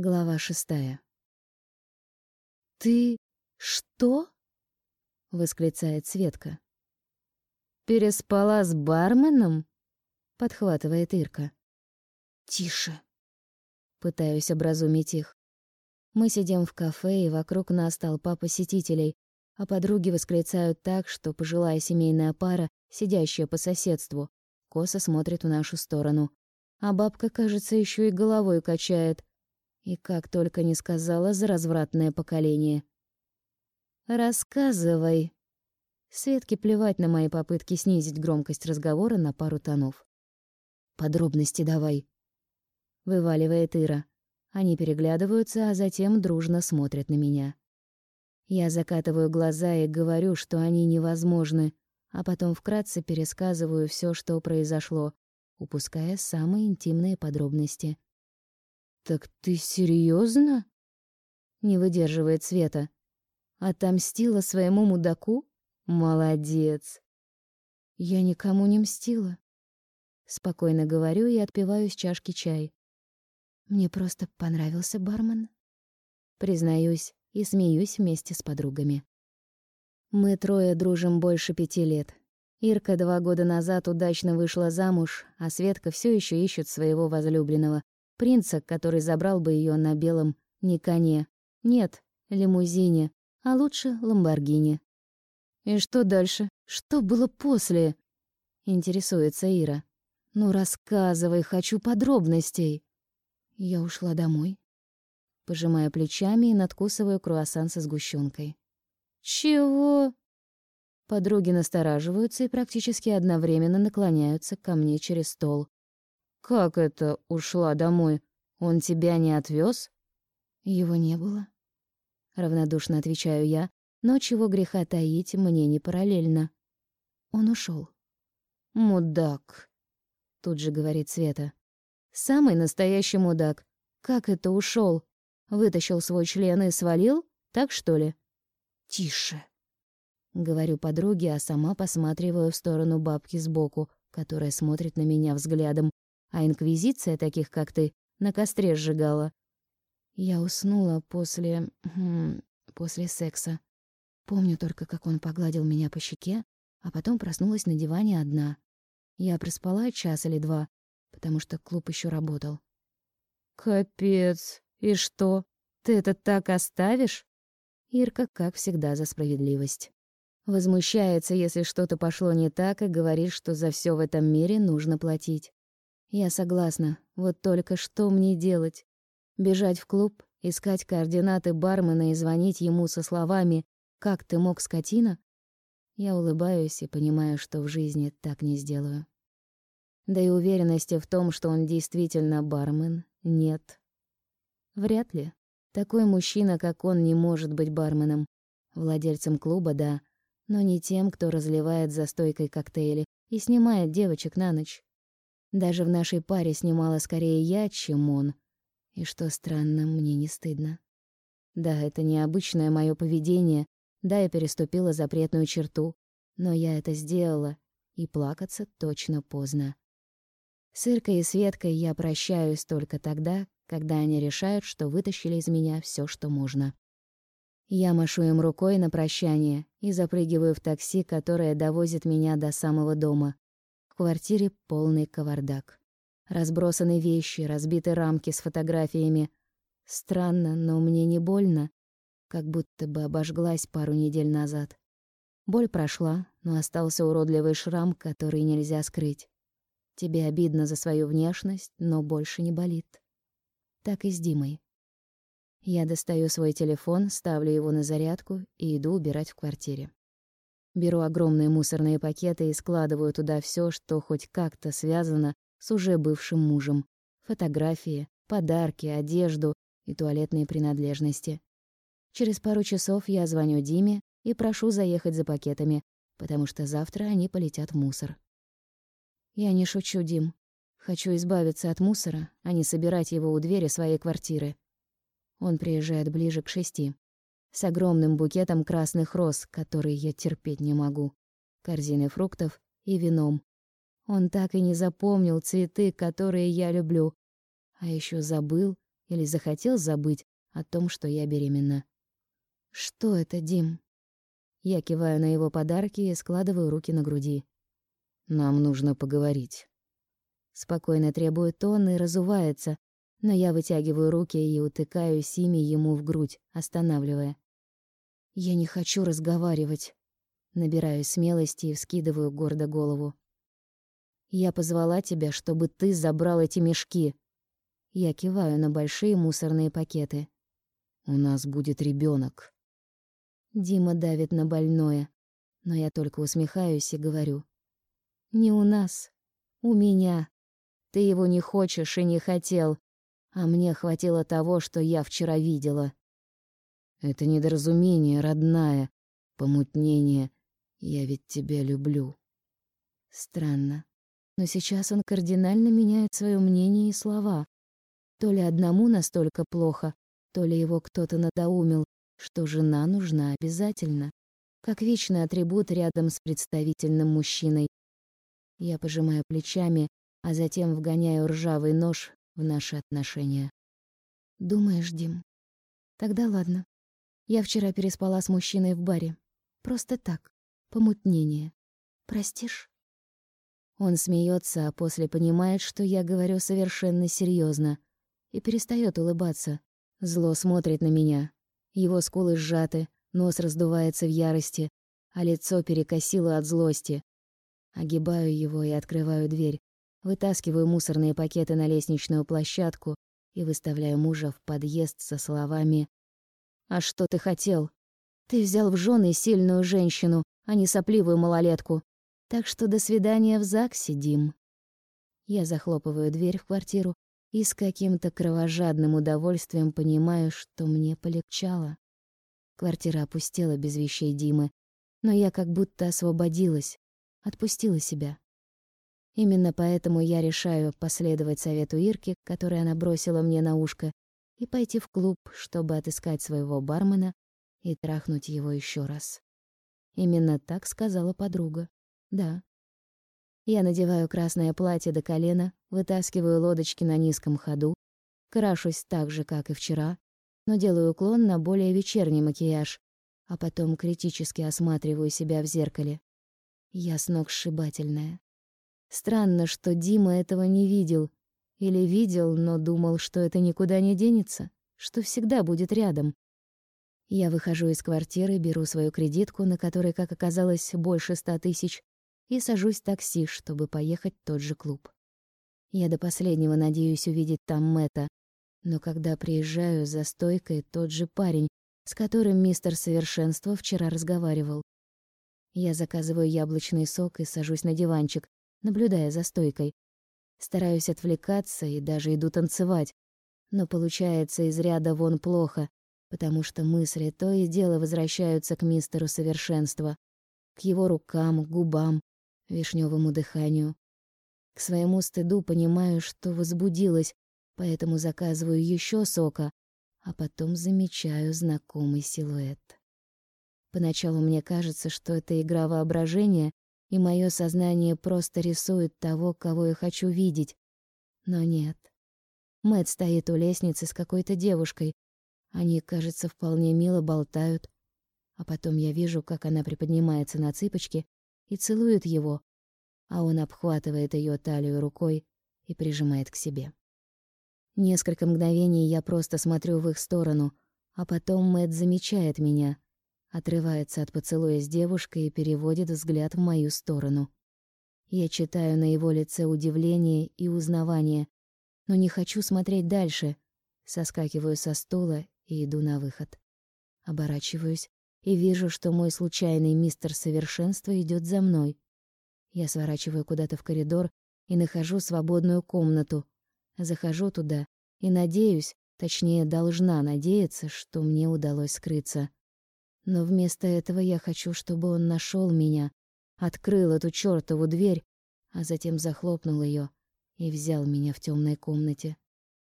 Глава шестая. «Ты что?» — восклицает Светка. «Переспала с барменом?» — подхватывает Ирка. «Тише!» — пытаюсь образумить их. Мы сидим в кафе, и вокруг нас толпа посетителей, а подруги восклицают так, что пожилая семейная пара, сидящая по соседству, косо смотрит в нашу сторону. А бабка, кажется, еще и головой качает. И как только не сказала за развратное поколение. «Рассказывай». Светке плевать на мои попытки снизить громкость разговора на пару тонов. «Подробности давай», — вываливает Ира. Они переглядываются, а затем дружно смотрят на меня. Я закатываю глаза и говорю, что они невозможны, а потом вкратце пересказываю все, что произошло, упуская самые интимные подробности. «Так ты серьезно? Не выдерживает Света. «Отомстила своему мудаку? Молодец!» «Я никому не мстила». Спокойно говорю и отпиваю из чашки чай. Мне просто понравился бармен. Признаюсь, и смеюсь вместе с подругами. Мы трое дружим больше пяти лет. Ирка два года назад удачно вышла замуж, а Светка все еще ищет своего возлюбленного, принца, который забрал бы ее на белом не коне, нет, лимузине, а лучше ламборгини. И что дальше? Что было после? Интересуется Ира. Ну рассказывай, хочу подробностей. Я ушла домой пожимая плечами и надкусываю круассан со сгущенкой. «Чего?» Подруги настораживаются и практически одновременно наклоняются ко мне через стол. «Как это ушла домой? Он тебя не отвез? «Его не было». Равнодушно отвечаю я, но чего греха таить мне не параллельно. Он ушел. «Мудак», — тут же говорит Света. «Самый настоящий мудак. Как это ушел? Вытащил свой член и свалил? Так что ли? Тише. Говорю подруге, а сама посматриваю в сторону бабки сбоку, которая смотрит на меня взглядом, а инквизиция таких, как ты, на костре сжигала. Я уснула после... Хм, после секса. Помню только, как он погладил меня по щеке, а потом проснулась на диване одна. Я проспала час или два, потому что клуб еще работал. «Капец!» «И что, ты это так оставишь?» Ирка, как всегда, за справедливость. Возмущается, если что-то пошло не так, и говорит, что за все в этом мире нужно платить. Я согласна, вот только что мне делать? Бежать в клуб, искать координаты бармена и звонить ему со словами «Как ты мог, скотина?» Я улыбаюсь и понимаю, что в жизни так не сделаю. Да и уверенности в том, что он действительно бармен, нет. Вряд ли. Такой мужчина, как он, не может быть барменом. Владельцем клуба, да, но не тем, кто разливает за стойкой коктейли и снимает девочек на ночь. Даже в нашей паре снимала скорее я, чем он. И что странно, мне не стыдно. Да, это необычное мое поведение, да, я переступила запретную черту, но я это сделала, и плакаться точно поздно. С Иркой и Светкой я прощаюсь только тогда, когда они решают, что вытащили из меня все, что можно. Я машу им рукой на прощание и запрыгиваю в такси, которое довозит меня до самого дома. Квартире полный кавардак. Разбросаны вещи, разбиты рамки с фотографиями. Странно, но мне не больно, как будто бы обожглась пару недель назад. Боль прошла, но остался уродливый шрам, который нельзя скрыть. Тебе обидно за свою внешность, но больше не болит так и с Димой. Я достаю свой телефон, ставлю его на зарядку и иду убирать в квартире. Беру огромные мусорные пакеты и складываю туда все, что хоть как-то связано с уже бывшим мужем. Фотографии, подарки, одежду и туалетные принадлежности. Через пару часов я звоню Диме и прошу заехать за пакетами, потому что завтра они полетят в мусор. Я не шучу, Дим. Хочу избавиться от мусора, а не собирать его у двери своей квартиры. Он приезжает ближе к шести. С огромным букетом красных роз, которые я терпеть не могу. Корзиной фруктов и вином. Он так и не запомнил цветы, которые я люблю. А еще забыл или захотел забыть о том, что я беременна. Что это, Дим? Я киваю на его подарки и складываю руки на груди. Нам нужно поговорить. Спокойно требует он и разувается, но я вытягиваю руки и утыкаюсь ими ему в грудь, останавливая. Я не хочу разговаривать. Набираю смелости и вскидываю гордо голову. Я позвала тебя, чтобы ты забрал эти мешки. Я киваю на большие мусорные пакеты. У нас будет ребенок. Дима давит на больное, но я только усмехаюсь и говорю: "Не у нас, у меня. Ты его не хочешь и не хотел, а мне хватило того, что я вчера видела. Это недоразумение, родная, помутнение. Я ведь тебя люблю". Странно, но сейчас он кардинально меняет свое мнение и слова. То ли одному настолько плохо, то ли его кто-то надоумил, что жена нужна обязательно, как вечный атрибут рядом с представительным мужчиной. Я пожимаю плечами, а затем вгоняю ржавый нож в наши отношения. Думаешь, Дим? Тогда ладно. Я вчера переспала с мужчиной в баре. Просто так, помутнение. Простишь? Он смеется, а после понимает, что я говорю совершенно серьезно и перестает улыбаться. Зло смотрит на меня. Его скулы сжаты, нос раздувается в ярости, а лицо перекосило от злости. Огибаю его и открываю дверь. Вытаскиваю мусорные пакеты на лестничную площадку и выставляю мужа в подъезд со словами «А что ты хотел? Ты взял в жены сильную женщину, а не сопливую малолетку. Так что до свидания в ЗАГСе, Дим». Я захлопываю дверь в квартиру и с каким-то кровожадным удовольствием понимаю, что мне полегчало. Квартира опустела без вещей Димы, но я как будто освободилась, отпустила себя. Именно поэтому я решаю последовать совету Ирки, который она бросила мне на ушко, и пойти в клуб, чтобы отыскать своего бармена и трахнуть его еще раз. Именно так сказала подруга. Да, я надеваю красное платье до колена, вытаскиваю лодочки на низком ходу, крашусь так же, как и вчера, но делаю уклон на более вечерний макияж, а потом критически осматриваю себя в зеркале. Я сногсшибательная. Странно, что Дима этого не видел. Или видел, но думал, что это никуда не денется, что всегда будет рядом. Я выхожу из квартиры, беру свою кредитку, на которой, как оказалось, больше ста тысяч, и сажусь в такси, чтобы поехать в тот же клуб. Я до последнего надеюсь увидеть там Мэтта, но когда приезжаю за стойкой тот же парень, с которым мистер Совершенство вчера разговаривал. Я заказываю яблочный сок и сажусь на диванчик, наблюдая за стойкой. Стараюсь отвлекаться и даже иду танцевать, но получается из ряда вон плохо, потому что мысли то и дело возвращаются к мистеру Совершенства, к его рукам, губам, вишневому дыханию. К своему стыду понимаю, что возбудилась, поэтому заказываю еще сока, а потом замечаю знакомый силуэт. Поначалу мне кажется, что это игра воображения, и мое сознание просто рисует того, кого я хочу видеть. Но нет. Мэт стоит у лестницы с какой-то девушкой. Они, кажется, вполне мило болтают. А потом я вижу, как она приподнимается на цыпочки и целует его, а он обхватывает ее талию рукой и прижимает к себе. Несколько мгновений я просто смотрю в их сторону, а потом Мэт замечает меня, отрывается от поцелуя с девушкой и переводит взгляд в мою сторону. Я читаю на его лице удивление и узнавание, но не хочу смотреть дальше. Соскакиваю со стула и иду на выход. Оборачиваюсь и вижу, что мой случайный мистер совершенства идет за мной. Я сворачиваю куда-то в коридор и нахожу свободную комнату. Захожу туда и надеюсь, точнее, должна надеяться, что мне удалось скрыться. Но вместо этого я хочу, чтобы он нашел меня, открыл эту чёртову дверь, а затем захлопнул ее и взял меня в темной комнате,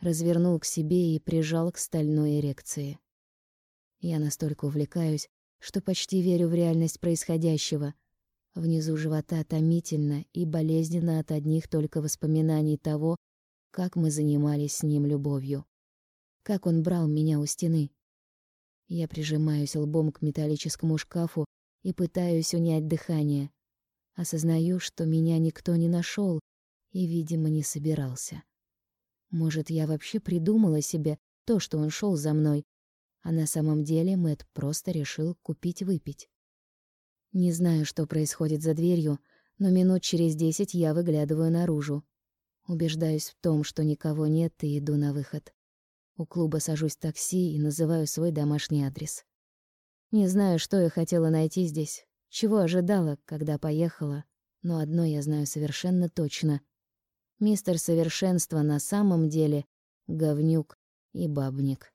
развернул к себе и прижал к стальной эрекции. Я настолько увлекаюсь, что почти верю в реальность происходящего. Внизу живота томительно и болезненно от одних только воспоминаний того, как мы занимались с ним любовью. как он брал меня у стены. Я прижимаюсь лбом к металлическому шкафу и пытаюсь унять дыхание. Осознаю, что меня никто не нашел и, видимо, не собирался. Может, я вообще придумала себе то, что он шел за мной, а на самом деле Мэт просто решил купить выпить. Не знаю, что происходит за дверью, но минут через десять я выглядываю наружу. Убеждаюсь в том, что никого нет, и иду на выход. У клуба сажусь в такси и называю свой домашний адрес. Не знаю, что я хотела найти здесь, чего ожидала, когда поехала, но одно я знаю совершенно точно. Мистер Совершенство на самом деле говнюк и бабник.